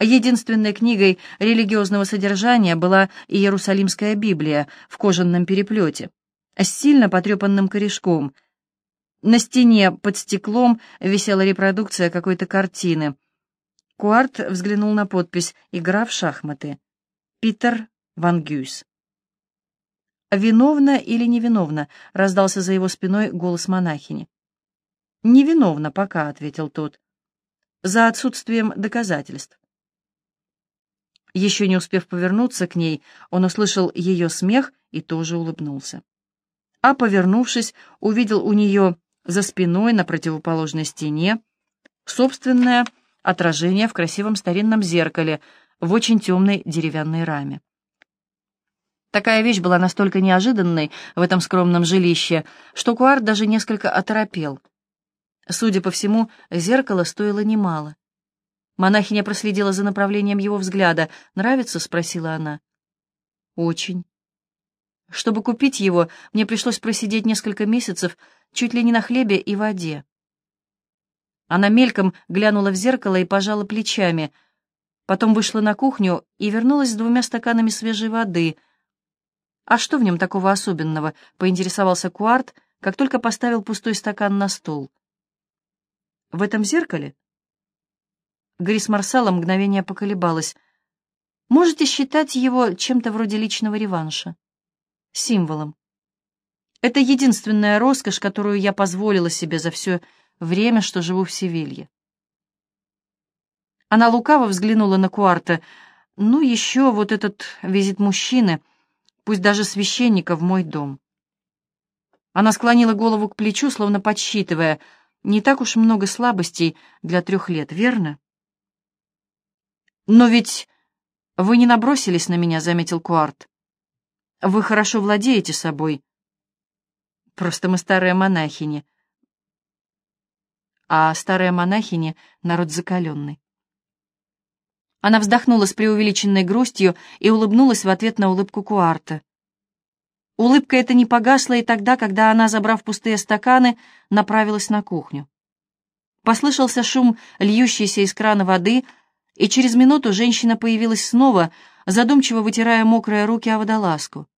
Единственной книгой религиозного содержания была Иерусалимская Библия в кожаном переплете, с сильно потрепанным корешком. На стене под стеклом висела репродукция какой-то картины. Куарт взглянул на подпись «Игра в шахматы». Питер Ван Гюйс. «Виновна или невиновна?» — раздался за его спиной голос монахини. «Невиновна пока», — ответил тот, — «за отсутствием доказательств». Еще не успев повернуться к ней, он услышал ее смех и тоже улыбнулся. А, повернувшись, увидел у нее за спиной на противоположной стене собственное отражение в красивом старинном зеркале в очень темной деревянной раме. Такая вещь была настолько неожиданной в этом скромном жилище, что Куар даже несколько оторопел. Судя по всему, зеркало стоило немало. Монахиня проследила за направлением его взгляда. «Нравится?» — спросила она. «Очень». Чтобы купить его, мне пришлось просидеть несколько месяцев чуть ли не на хлебе и воде. Она мельком глянула в зеркало и пожала плечами. Потом вышла на кухню и вернулась с двумя стаканами свежей воды. «А что в нем такого особенного?» — поинтересовался Куарт, как только поставил пустой стакан на стол. «В этом зеркале?» Грис Марсала мгновение поколебалась. Можете считать его чем-то вроде личного реванша. Символом. Это единственная роскошь, которую я позволила себе за все время, что живу в Севилье. Она лукаво взглянула на Куарта. Ну, еще вот этот визит мужчины, пусть даже священника, в мой дом. Она склонила голову к плечу, словно подсчитывая. Не так уж много слабостей для трех лет, верно? «Но ведь вы не набросились на меня», — заметил Куарт. «Вы хорошо владеете собой. Просто мы старые монахини». А старые монахини — народ закаленный. Она вздохнула с преувеличенной грустью и улыбнулась в ответ на улыбку Куарта. Улыбка эта не погасла и тогда, когда она, забрав пустые стаканы, направилась на кухню. Послышался шум льющейся из крана воды — и через минуту женщина появилась снова, задумчиво вытирая мокрые руки о водолазку.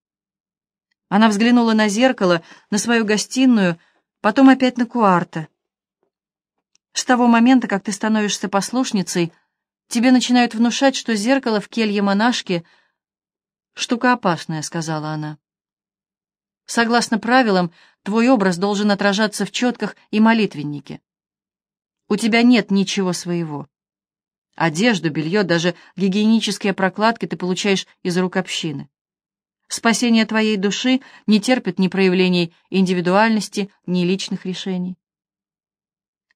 Она взглянула на зеркало, на свою гостиную, потом опять на Куарта. С того момента, как ты становишься послушницей, тебе начинают внушать, что зеркало в келье монашки — штука опасная, — сказала она. Согласно правилам, твой образ должен отражаться в четках и молитвеннике. У тебя нет ничего своего. Одежду, белье, даже гигиенические прокладки ты получаешь из рук общины. Спасение твоей души не терпит ни проявлений индивидуальности, ни личных решений.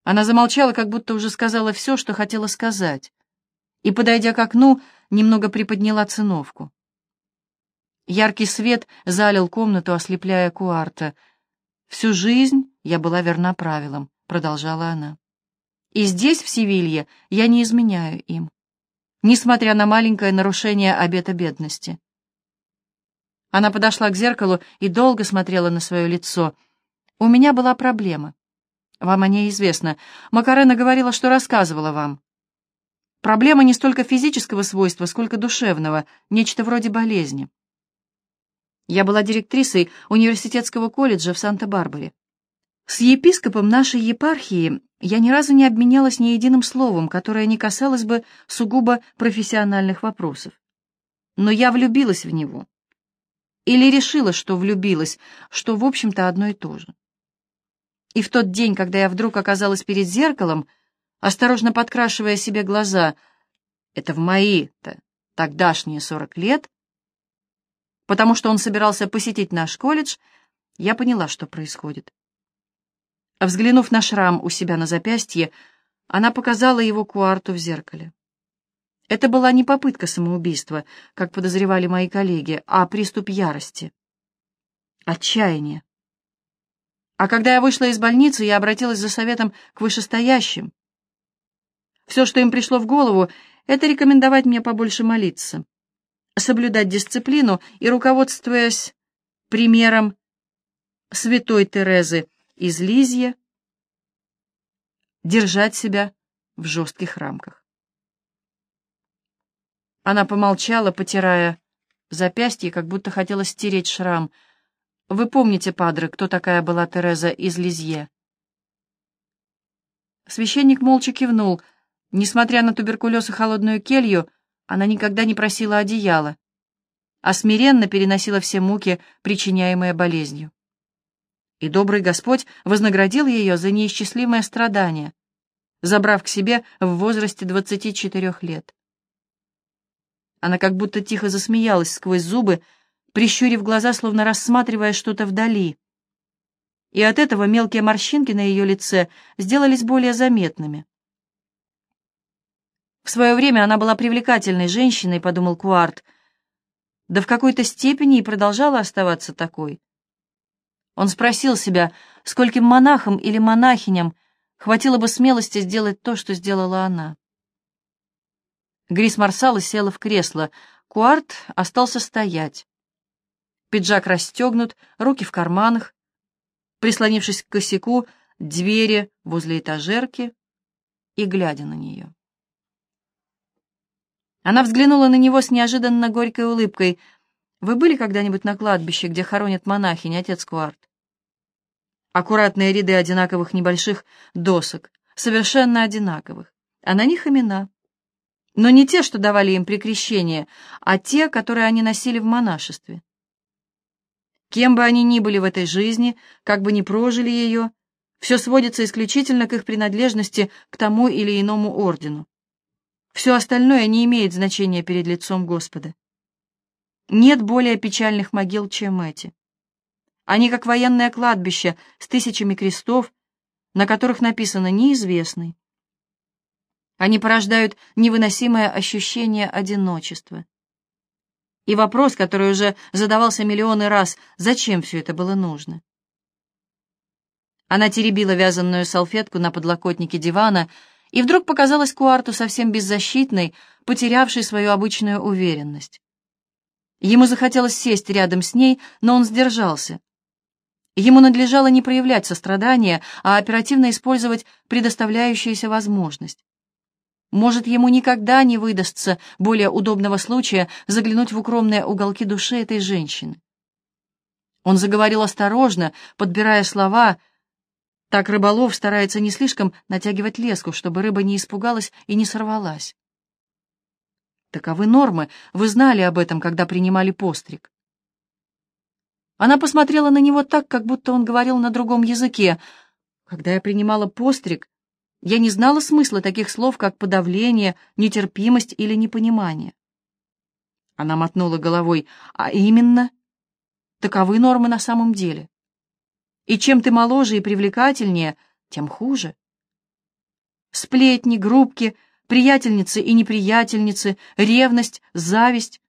Она замолчала, как будто уже сказала все, что хотела сказать, и, подойдя к окну, немного приподняла циновку. Яркий свет залил комнату, ослепляя Куарта. «Всю жизнь я была верна правилам», — продолжала она. И здесь, в Севилье, я не изменяю им, несмотря на маленькое нарушение обета бедности. Она подошла к зеркалу и долго смотрела на свое лицо. У меня была проблема. Вам о ней известно. Макарена говорила, что рассказывала вам. Проблема не столько физического свойства, сколько душевного, нечто вроде болезни. Я была директрисой университетского колледжа в Санта-Барбаре. С епископом нашей епархии я ни разу не обменялась ни единым словом, которое не касалось бы сугубо профессиональных вопросов. Но я влюбилась в него. Или решила, что влюбилась, что, в общем-то, одно и то же. И в тот день, когда я вдруг оказалась перед зеркалом, осторожно подкрашивая себе глаза, это в мои-то тогдашние сорок лет, потому что он собирался посетить наш колледж, я поняла, что происходит. Взглянув на шрам у себя на запястье, она показала его Куарту в зеркале. Это была не попытка самоубийства, как подозревали мои коллеги, а приступ ярости. Отчаяние. А когда я вышла из больницы, я обратилась за советом к вышестоящим. Все, что им пришло в голову, это рекомендовать мне побольше молиться, соблюдать дисциплину и, руководствуясь примером святой Терезы из Лизья, держать себя в жестких рамках. Она помолчала, потирая запястье, как будто хотела стереть шрам. «Вы помните, падре, кто такая была Тереза из Лизье?» Священник молча кивнул. Несмотря на туберкулез и холодную келью, она никогда не просила одеяла, а смиренно переносила все муки, причиняемые болезнью. И добрый Господь вознаградил ее за неисчислимое страдание, забрав к себе в возрасте 24 лет. Она как будто тихо засмеялась сквозь зубы, прищурив глаза, словно рассматривая что-то вдали. И от этого мелкие морщинки на ее лице сделались более заметными. В свое время она была привлекательной женщиной, подумал Куарт, да в какой-то степени и продолжала оставаться такой. Он спросил себя, скольким монахам или монахиням хватило бы смелости сделать то, что сделала она. Грис Марсала села в кресло, Куарт остался стоять. Пиджак расстегнут, руки в карманах, прислонившись к косяку двери возле этажерки и глядя на нее. Она взглянула на него с неожиданно горькой улыбкой. «Вы были когда-нибудь на кладбище, где хоронят монахинь, отец Куарт?» Аккуратные ряды одинаковых небольших досок, совершенно одинаковых, а на них имена. Но не те, что давали им при крещении, а те, которые они носили в монашестве. Кем бы они ни были в этой жизни, как бы ни прожили ее, все сводится исключительно к их принадлежности к тому или иному ордену. Все остальное не имеет значения перед лицом Господа. Нет более печальных могил, чем эти. Они как военное кладбище с тысячами крестов, на которых написано «неизвестный». Они порождают невыносимое ощущение одиночества. И вопрос, который уже задавался миллионы раз, зачем все это было нужно? Она теребила вязаную салфетку на подлокотнике дивана и вдруг показалась Куарту совсем беззащитной, потерявшей свою обычную уверенность. Ему захотелось сесть рядом с ней, но он сдержался. Ему надлежало не проявлять сострадания, а оперативно использовать предоставляющуюся возможность. Может, ему никогда не выдастся более удобного случая заглянуть в укромные уголки души этой женщины. Он заговорил осторожно, подбирая слова. Так рыболов старается не слишком натягивать леску, чтобы рыба не испугалась и не сорвалась. Таковы нормы, вы знали об этом, когда принимали постриг. Она посмотрела на него так, как будто он говорил на другом языке. Когда я принимала постриг, я не знала смысла таких слов, как подавление, нетерпимость или непонимание. Она мотнула головой. А именно, таковы нормы на самом деле. И чем ты моложе и привлекательнее, тем хуже. Сплетни, группки, приятельницы и неприятельницы, ревность, зависть.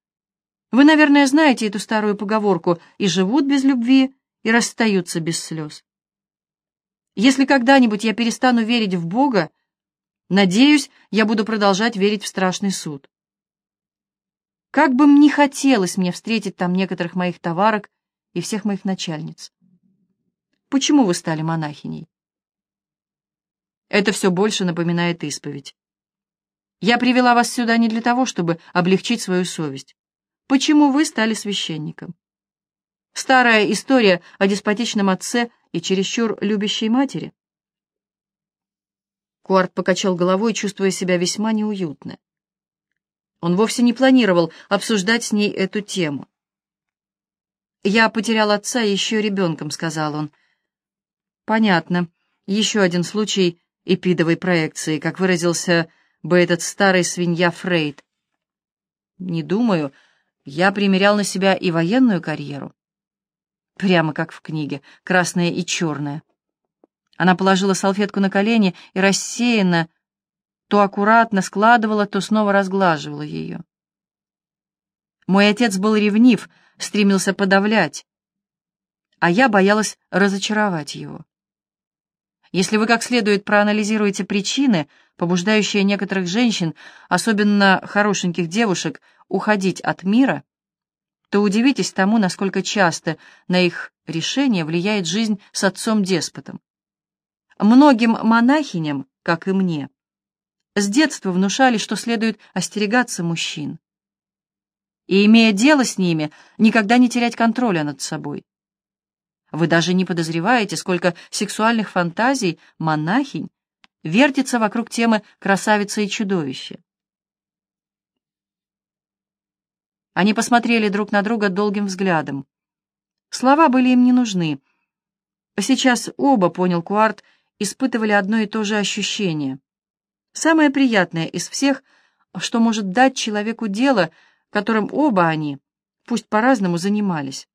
Вы, наверное, знаете эту старую поговорку «и живут без любви, и расстаются без слез». Если когда-нибудь я перестану верить в Бога, надеюсь, я буду продолжать верить в страшный суд. Как бы мне хотелось мне встретить там некоторых моих товарок и всех моих начальниц. Почему вы стали монахиней? Это все больше напоминает исповедь. Я привела вас сюда не для того, чтобы облегчить свою совесть. Почему вы стали священником? Старая история о деспотичном отце и чересчур любящей матери? Куарт покачал головой, чувствуя себя весьма неуютно. Он вовсе не планировал обсуждать с ней эту тему. «Я потерял отца еще ребенком», — сказал он. «Понятно. Еще один случай эпидовой проекции, как выразился бы этот старый свинья Фрейд. Не думаю. Я примерял на себя и военную карьеру. Прямо как в книге, красное и черное. Она положила салфетку на колени и рассеянно, то аккуратно складывала, то снова разглаживала ее. Мой отец был ревнив, стремился подавлять, а я боялась разочаровать его. Если вы как следует проанализируете причины, побуждающие некоторых женщин, особенно хорошеньких девушек, уходить от мира, то удивитесь тому, насколько часто на их решение влияет жизнь с отцом-деспотом. Многим монахиням, как и мне, с детства внушали, что следует остерегаться мужчин, и, имея дело с ними, никогда не терять контроля над собой. Вы даже не подозреваете, сколько сексуальных фантазий монахинь вертится вокруг темы «красавица и чудовище». Они посмотрели друг на друга долгим взглядом. Слова были им не нужны. Сейчас оба, понял Куарт, испытывали одно и то же ощущение. Самое приятное из всех, что может дать человеку дело, которым оба они, пусть по-разному, занимались.